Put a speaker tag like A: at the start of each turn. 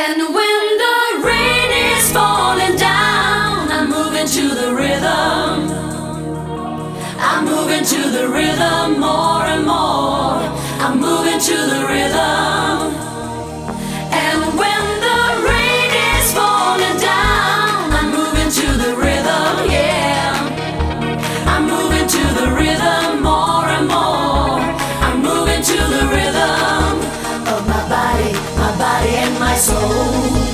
A: And when the rain is falling down, I'm moving to the rhythm. I'm moving to the rhythm more and more. I'm moving to the rhythm. And my soul.